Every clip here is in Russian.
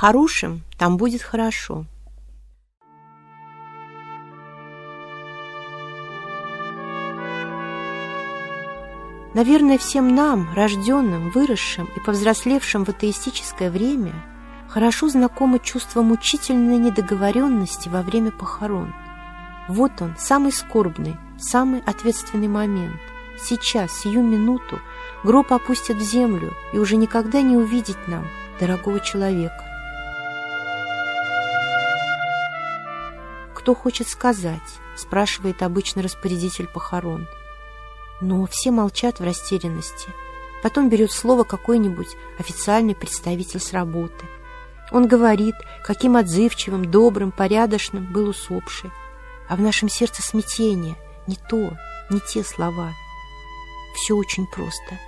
Хорошим там будет хорошо. Наверное, всем нам, рожденным, выросшим и повзрослевшим в атеистическое время, хорошо знакомо чувство мучительной недоговоренности во время похорон. Вот он, самый скорбный, самый ответственный момент. Сейчас, сию минуту, гроб опустят в землю и уже никогда не увидеть нам дорогого человека. «Кто хочет сказать?» – спрашивает обычно распорядитель похорон – но все молчат в растерянности. Потом берет слово какой-нибудь официальный представитель с работы. Он говорит, каким отзывчивым, добрым, порядочным был усопший. А в нашем сердце смятение, не то, не те слова. Все очень просто.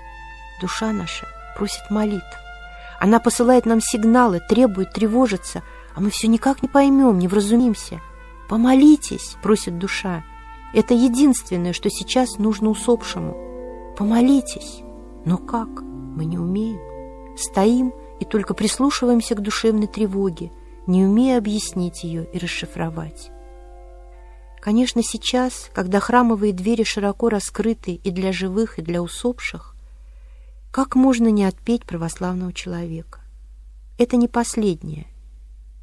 Душа наша просит молитв. Она посылает нам сигналы, требует тревожиться, а мы все никак не поймем, не вразумимся. «Помолитесь!» — просит душа. Это единственное, что сейчас нужно усопшему. Помолитесь. Но как? Мы не умеем. Стоим и только прислушиваемся к душевной тревоге, не умея объяснить ее и расшифровать. Конечно, сейчас, когда храмовые двери широко раскрыты и для живых, и для усопших, как можно не отпеть православного человека? Это не последнее,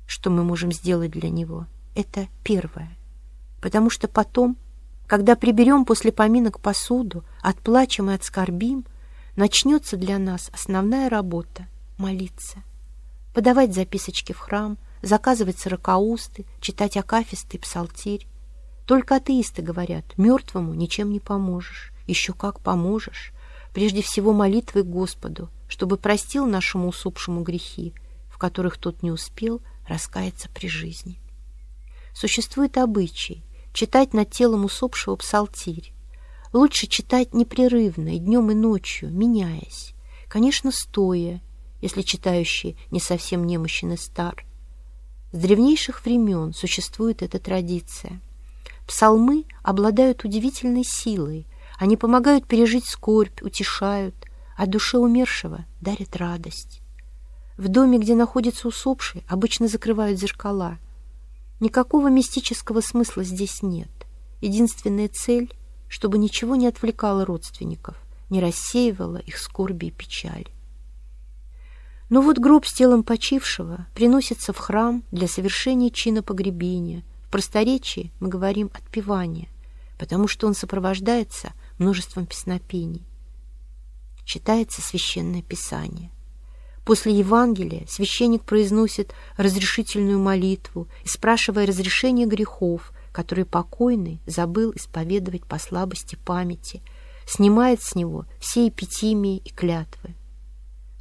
что мы можем сделать для него. Это первое. Потому что потом когда приберем после поминок посуду, отплачем и отскорбим, начнется для нас основная работа — молиться. Подавать записочки в храм, заказывать сорокаусты, читать акафисты и псалтирь. Только атеисты говорят, мертвому ничем не поможешь. Еще как поможешь. Прежде всего молитвой Господу, чтобы простил нашему усопшему грехи, в которых тот не успел раскаяться при жизни. Существует обычай, читать над телом усопшего псалтирь. Лучше читать непрерывно, и днем, и ночью, меняясь. Конечно, стоя, если читающий не совсем немощен и стар. С древнейших времен существует эта традиция. Псалмы обладают удивительной силой. Они помогают пережить скорбь, утешают, а душе умершего дарят радость. В доме, где находится усопший, обычно закрывают зеркала – Никакого мистического смысла здесь нет. Единственная цель, чтобы ничего не отвлекало родственников, не рассеивало их скорби и печали. Но вот гроб с телом почившего приносится в храм для совершения чина погребения. В просторечии мы говорим «отпевание», потому что он сопровождается множеством песнопений. Читается Священное Писание. После Евангелия священник произносит разрешительную молитву, спрашивая разрешения грехов, которые покойный забыл исповедовать по слабости памяти, снимает с него все эпитимии и клятвы.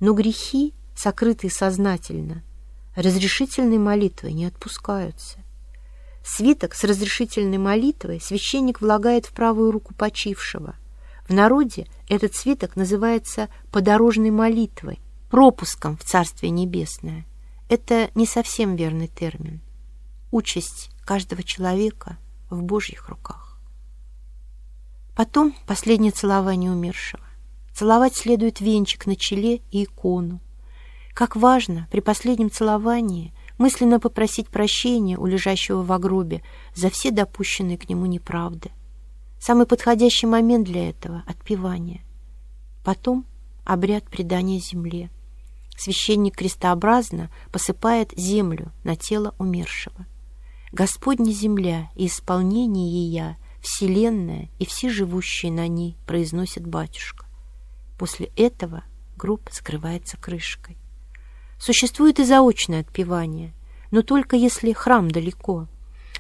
Но грехи, сокрытые сознательно, разрешительной молитвой не отпускаются. Свиток с разрешительной молитвой священник влагает в правую руку почившего. В народе этот свиток называется «подорожной молитвой», пропуском в Царствие Небесное. Это не совсем верный термин. Участь каждого человека в Божьих руках. Потом последнее целование умершего. Целовать следует венчик на челе и икону. Как важно при последнем целовании мысленно попросить прощения у лежащего в гробе за все допущенные к нему неправды. Самый подходящий момент для этого — отпевание. Потом обряд предания земле. Священник крестообразно посыпает землю на тело умершего. Господня земля и исполнение ее, вселенная и все живущие на ней, произносит батюшка. После этого гроб скрывается крышкой. Существует и заочное отпевание, но только если храм далеко.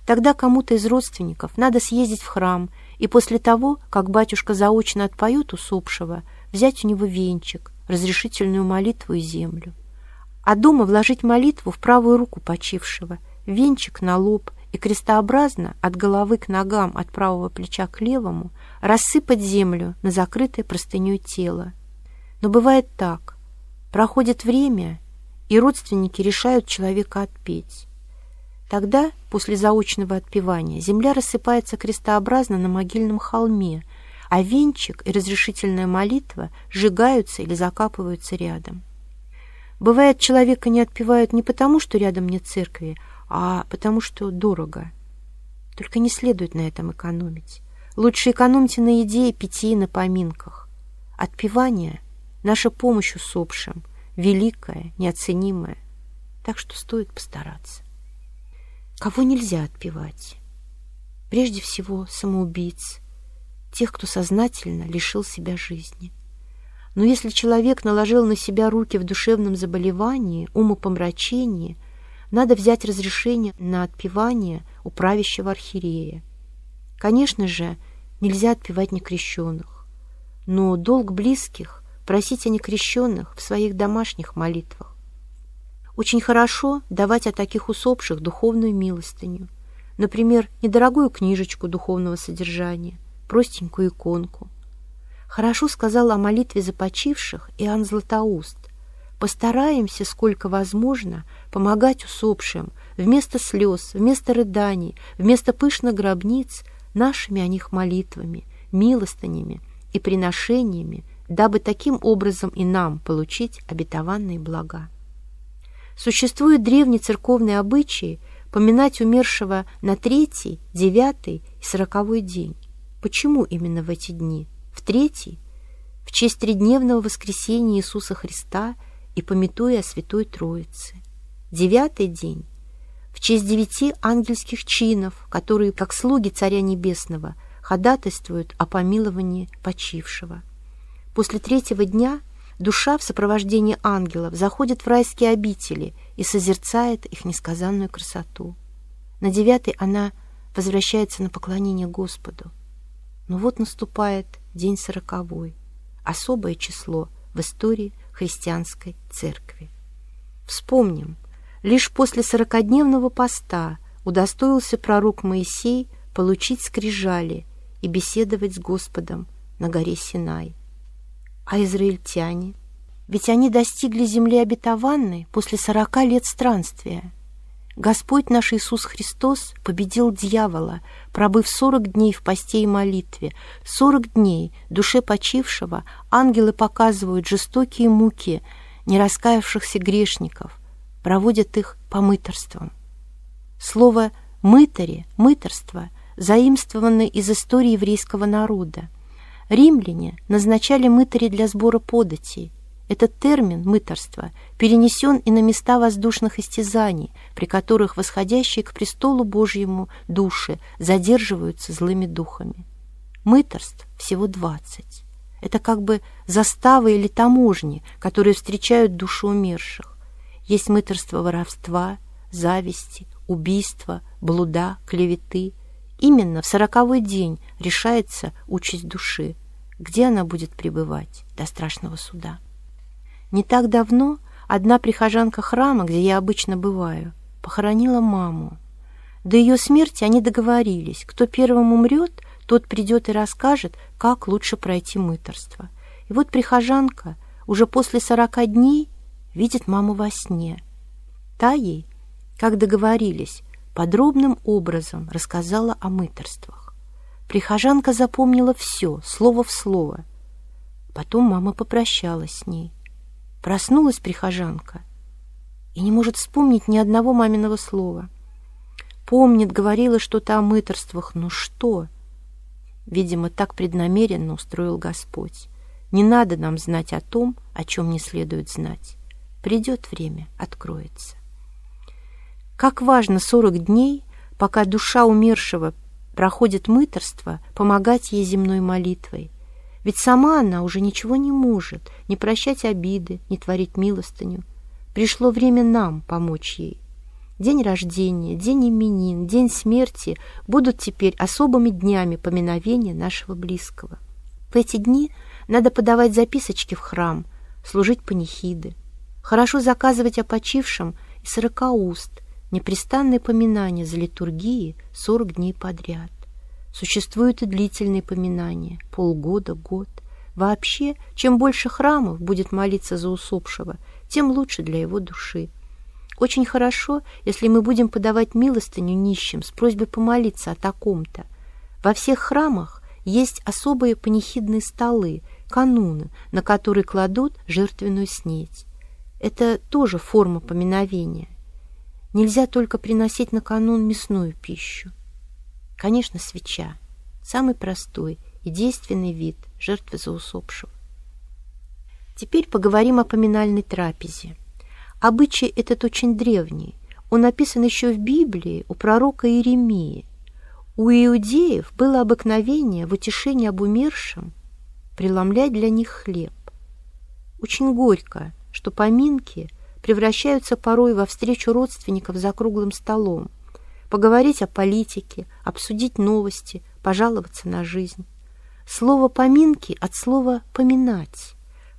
Тогда кому-то из родственников надо съездить в храм и после того, как батюшка заочно отпоет усопшего, взять у него венчик, разрешительную молитву и землю. А дома вложить молитву в правую руку почившего, венчик на лоб и крестообразно от головы к ногам, от правого плеча к левому, рассыпать землю на закрытое простыней тело. Но бывает так. Проходит время, и родственники решают человека отпеть. Тогда, после заочного отпевания, земля рассыпается крестообразно на могильном холме – а венчик и разрешительная молитва сжигаются или закапываются рядом. Бывает, человека не отпевают не потому, что рядом нет церкви, а потому, что дорого. Только не следует на этом экономить. Лучше экономьте на еде и питье на поминках. Отпевание — наша помощь усопшим, великая, неоценимая. Так что стоит постараться. Кого нельзя отпевать? Прежде всего, самоубийц, тех, кто сознательно лишил себя жизни. Но если человек наложил на себя руки в душевном заболевании, умопомрачении, надо взять разрешение на отпевание у правящего архиерея. Конечно же, нельзя отпевать некрещенных, но долг близких — просить о некрещенных в своих домашних молитвах. Очень хорошо давать о таких усопших духовную милостыню, например, недорогую книжечку духовного содержания, простенькую иконку, Хорошо сказал о молитве за почивших Иоанн Златоуст. Постараемся, сколько возможно, помогать усопшим вместо слез, вместо рыданий, вместо пышных гробниц нашими о них молитвами, милостынями и приношениями, дабы таким образом и нам получить обетованные блага. Существуют древние церковные обычаи поминать умершего на третий, девятый и сороковой день. Почему именно в эти дни? В третий — в честь тридневного воскресения Иисуса Христа и пометуя о Святой Троице. Девятый день — в честь девяти ангельских чинов, которые, как слуги Царя Небесного, ходатайствуют о помиловании почившего. После третьего дня душа в сопровождении ангелов заходит в райские обители и созерцает их несказанную красоту. На девятый она возвращается на поклонение Господу. Но вот наступает день сороковой, особое число в истории христианской церкви. Вспомним, лишь после сорокодневного поста удостоился пророк Моисей получить скрижали и беседовать с Господом на горе Синай. А израильтяне? Ведь они достигли земли обетованной после сорока лет странствия. Господь наш Иисус Христос победил дьявола, пробыв сорок дней в посте и молитве. Сорок дней душе почившего ангелы показывают жестокие муки нераскаявшихся грешников, проводят их по мыторствам. Слово «мытари», «мыторство» заимствовано из истории еврейского народа. Римляне назначали мытари для сбора податей, этот термин «мыторство» перенесен и на места воздушных истязаний, при которых восходящие к престолу Божьему души задерживаются злыми духами. Мыторств всего двадцать. Это как бы заставы или таможни, которые встречают души умерших. Есть мыторство воровства, зависти, убийства, блуда, клеветы. Именно в сороковой день решается участь души, где она будет пребывать до страшного суда. Не так давно одна прихожанка храма, где я обычно бываю, похоронила маму. До ее смерти они договорились, кто первым умрет, тот придет и расскажет, как лучше пройти мыторство. И вот прихожанка уже после сорока дней видит маму во сне. Та ей, как договорились, подробным образом рассказала о мыторствах. Прихожанка запомнила все, слово в слово. Потом мама попрощалась с ней. Проснулась прихожанка и не может вспомнить ни одного маминого слова. Помнит, говорила что-то о мыторствах, но что? Видимо, так преднамеренно устроил Господь. Не надо нам знать о том, о чем не следует знать. Придет время, откроется. Как важно сорок дней, пока душа умершего проходит мыторство, помогать ей земной молитвой, ведь сама она уже ничего не может, не прощать обиды, не творить милостыню. Пришло время нам помочь ей. День рождения, день именин, день смерти будут теперь особыми днями поминовения нашего близкого. В эти дни надо подавать записочки в храм, служить панихиды. Хорошо заказывать о почившем и сорокауст, непрестанное поминание за литургии сорок дней подряд. Существуют и длительные поминания, полгода, год. Вообще, чем больше храмов будет молиться за усопшего, тем лучше для его души. Очень хорошо, если мы будем подавать милостыню нищим с просьбой помолиться о таком-то. Во всех храмах есть особые панихидные столы, кануны, на которые кладут жертвенную снеть. Это тоже форма поминовения. Нельзя только приносить на канун мясную пищу. Конечно, свеча – самый простой и действенный вид жертвы за усопшего. Теперь поговорим о поминальной трапезе. Обычай этот очень древний. Он написан еще в Библии у пророка Иеремии. У иудеев было обыкновение в утешении об умершем преломлять для них хлеб. Очень горько, что поминки превращаются порой во встречу родственников за круглым столом, поговорить о политике, обсудить новости, пожаловаться на жизнь. Слово «поминки» от слова «поминать».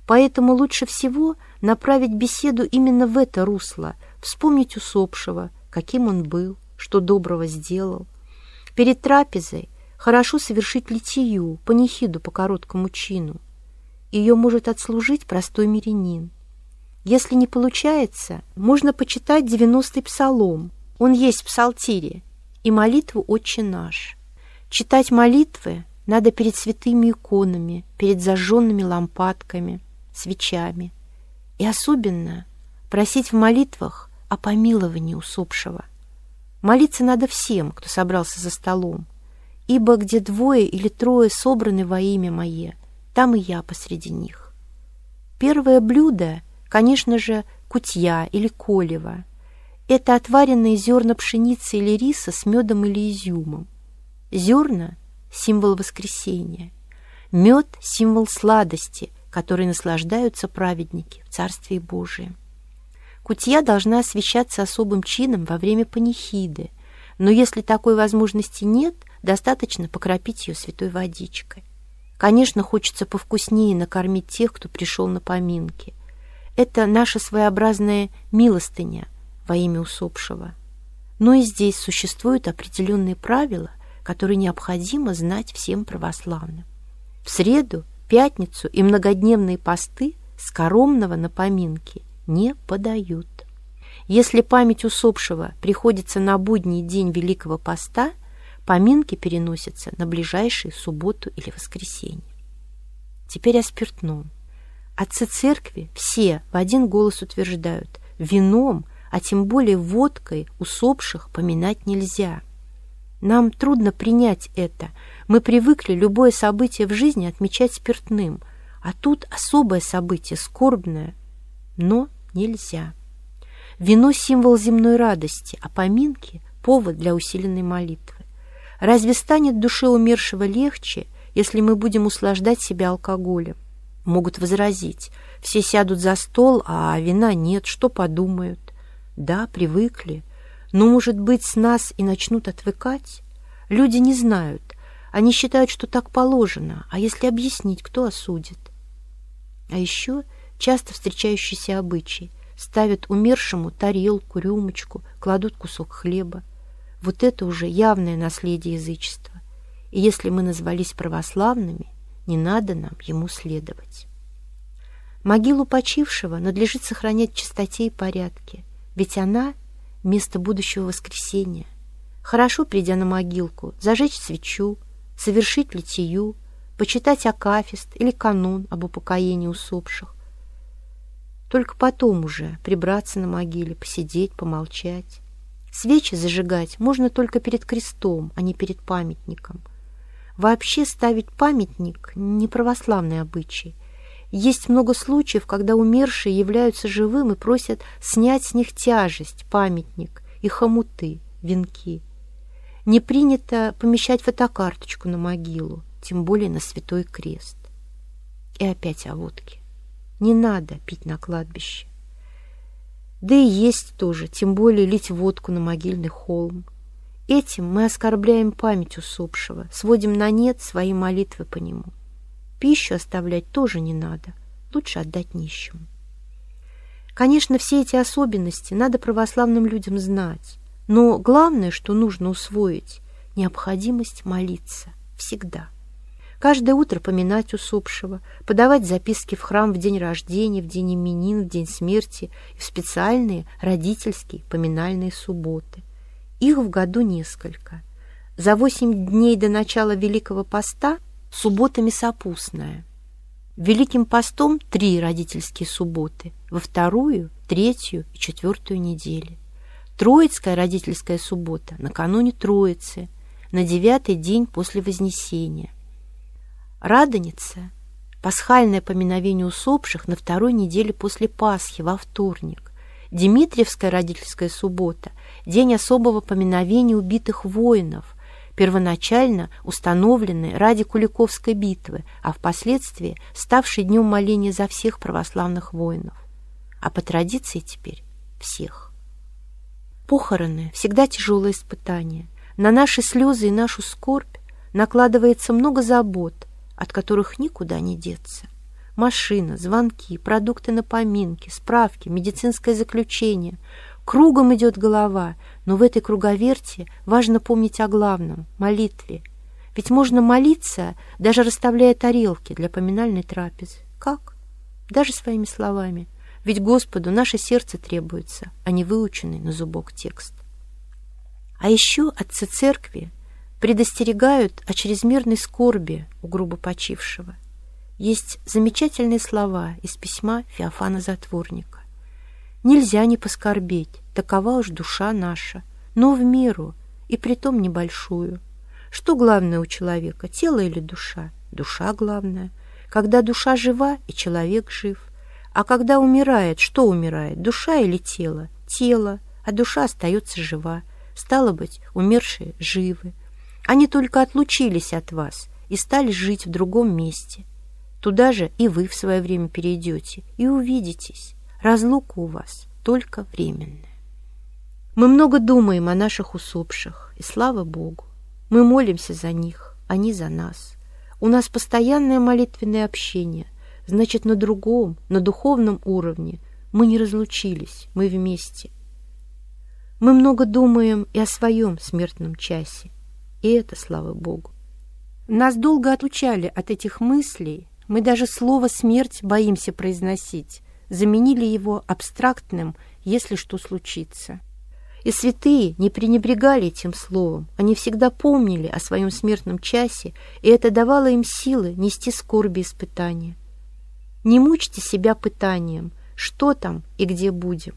Поэтому лучше всего направить беседу именно в это русло, вспомнить усопшего, каким он был, что доброго сделал. Перед трапезой хорошо совершить литию, панихиду по короткому чину. Ее может отслужить простой мирянин. Если не получается, можно почитать девяностый псалом. Он есть в псалтире. И молитву «Отче наш». Читать молитвы надо перед святыми иконами, перед зажженными лампадками – свечами. И особенно просить в молитвах о помиловании усопшего. Молиться надо всем, кто собрался за столом, ибо где двое или трое собраны во имя Мое, там и я посреди них. Первое блюдо, конечно же, кутья или колева. Это отваренные зерна пшеницы или риса с медом или изюмом. Зерна — символ воскресения. Мед — символ сладости, которой наслаждаются праведники в Царстве Божием. Кутья должна освещаться особым чином во время панихиды, но если такой возможности нет, достаточно покропить ее святой водичкой. Конечно, хочется повкуснее накормить тех, кто пришел на поминки. Это наша своеобразная милостыня во имя усопшего. Но и здесь существуют определенные правила, которые необходимо знать всем православным. В среду пятницу и многодневные посты скоромного на поминки не подают. Если память усопшего приходится на будний день Великого Поста, поминки переносятся на ближайшую субботу или воскресенье. Теперь о спиртном. Отцы церкви все в один голос утверждают, вином, а тем более водкой усопших поминать нельзя. Нам трудно принять это – мы привыкли любое событие в жизни отмечать спиртным, а тут особое событие, скорбное. Но нельзя. Вино — символ земной радости, а поминки — повод для усиленной молитвы. Разве станет душе умершего легче, если мы будем услаждать себя алкоголем? Могут возразить, все сядут за стол, а вина нет, что подумают? Да, привыкли, но, может быть, с нас и начнут отвыкать? Люди не знают, они считают, что так положено, а если объяснить, кто осудит? А еще часто встречающиеся обычаи ставят умершему тарелку, рюмочку, кладут кусок хлеба. Вот это уже явное наследие язычества. И если мы назвались православными, не надо нам ему следовать. Могилу почившего надлежит сохранять чистоте и порядке, ведь она — место будущего воскресения. Хорошо, придя на могилку, зажечь свечу, совершить литию, почитать акафист или канун об упокоении усопших. Только потом уже прибраться на могиле, посидеть, помолчать. Свечи зажигать можно только перед крестом, а не перед памятником. Вообще ставить памятник — не православный обычай. Есть много случаев, когда умершие являются живым и просят снять с них тяжесть, памятник и хомуты, венки. Не принято помещать фотокарточку на могилу, тем более на святой крест. И опять о водке. Не надо пить на кладбище. Да и есть тоже, тем более лить водку на могильный холм. Этим мы оскорбляем память усопшего, сводим на нет свои молитвы по нему. Пищу оставлять тоже не надо, лучше отдать нищему. Конечно, все эти особенности надо православным людям знать, но главное, что нужно усвоить – необходимость молиться всегда. Каждое утро поминать усопшего, подавать записки в храм в день рождения, в день именин, в день смерти и в специальные родительские поминальные субботы. Их в году несколько. За восемь дней до начала Великого Поста субботами сопустная. Великим постом три родительские субботы, во вторую, третью и четвертую недели. Троицкая родительская суббота накануне Троицы, на девятый день после Вознесения. Радоница – пасхальное поминовение усопших на второй неделе после Пасхи, во вторник. Дмитриевская родительская суббота – день особого поминовения убитых воинов, первоначально установленный ради Куликовской битвы, а впоследствии ставший днем моления за всех православных воинов. А по традиции теперь всех. Похороны – всегда тяжелое испытание. На наши слезы и нашу скорбь накладывается много забот, от которых никуда не деться. Машина, звонки, продукты на поминки, справки, медицинское заключение – Кругом идет голова, но в этой круговерти важно помнить о главном — молитве. Ведь можно молиться, даже расставляя тарелки для поминальной трапезы. Как? Даже своими словами. Ведь Господу наше сердце требуется, а не выученный на зубок текст. А еще отцы церкви предостерегают о чрезмерной скорби у грубо почившего. Есть замечательные слова из письма Феофана Затворника. Нельзя не поскорбеть, такова уж душа наша, но в меру, и притом небольшую. Что главное у человека, тело или душа? Душа главная. Когда душа жива, и человек жив. А когда умирает, что умирает, душа или тело? Тело, а душа остается жива. Стало быть, умершие живы. Они только отлучились от вас и стали жить в другом месте. Туда же и вы в свое время перейдете и увидитесь. Разлука у вас только временная. Мы много думаем о наших усопших, и слава Богу. Мы молимся за них, они за нас. У нас постоянное молитвенное общение, значит, на другом, на духовном уровне мы не разлучились, мы вместе. Мы много думаем и о своем смертном часе, и это, слава Богу. Нас долго отлучали от этих мыслей, мы даже слово «смерть» боимся произносить, заменили его абстрактным «если что случится». И святые не пренебрегали этим словом, они всегда помнили о своем смертном часе, и это давало им силы нести скорби испытания. Не мучьте себя пытанием, что там и где будем.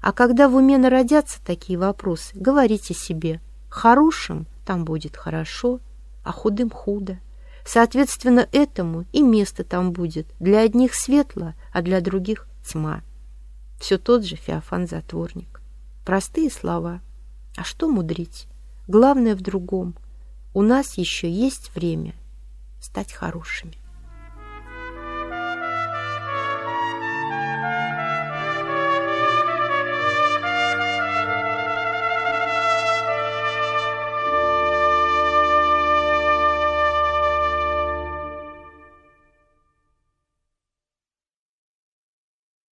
А когда в уме народятся такие вопросы, говорите себе, хорошим там будет хорошо, а худым худо. Соответственно, этому и место там будет. Для одних светло, а для других тьма. Все тот же Феофан-затворник. Простые слова. А что мудрить? Главное в другом. У нас еще есть время стать хорошими.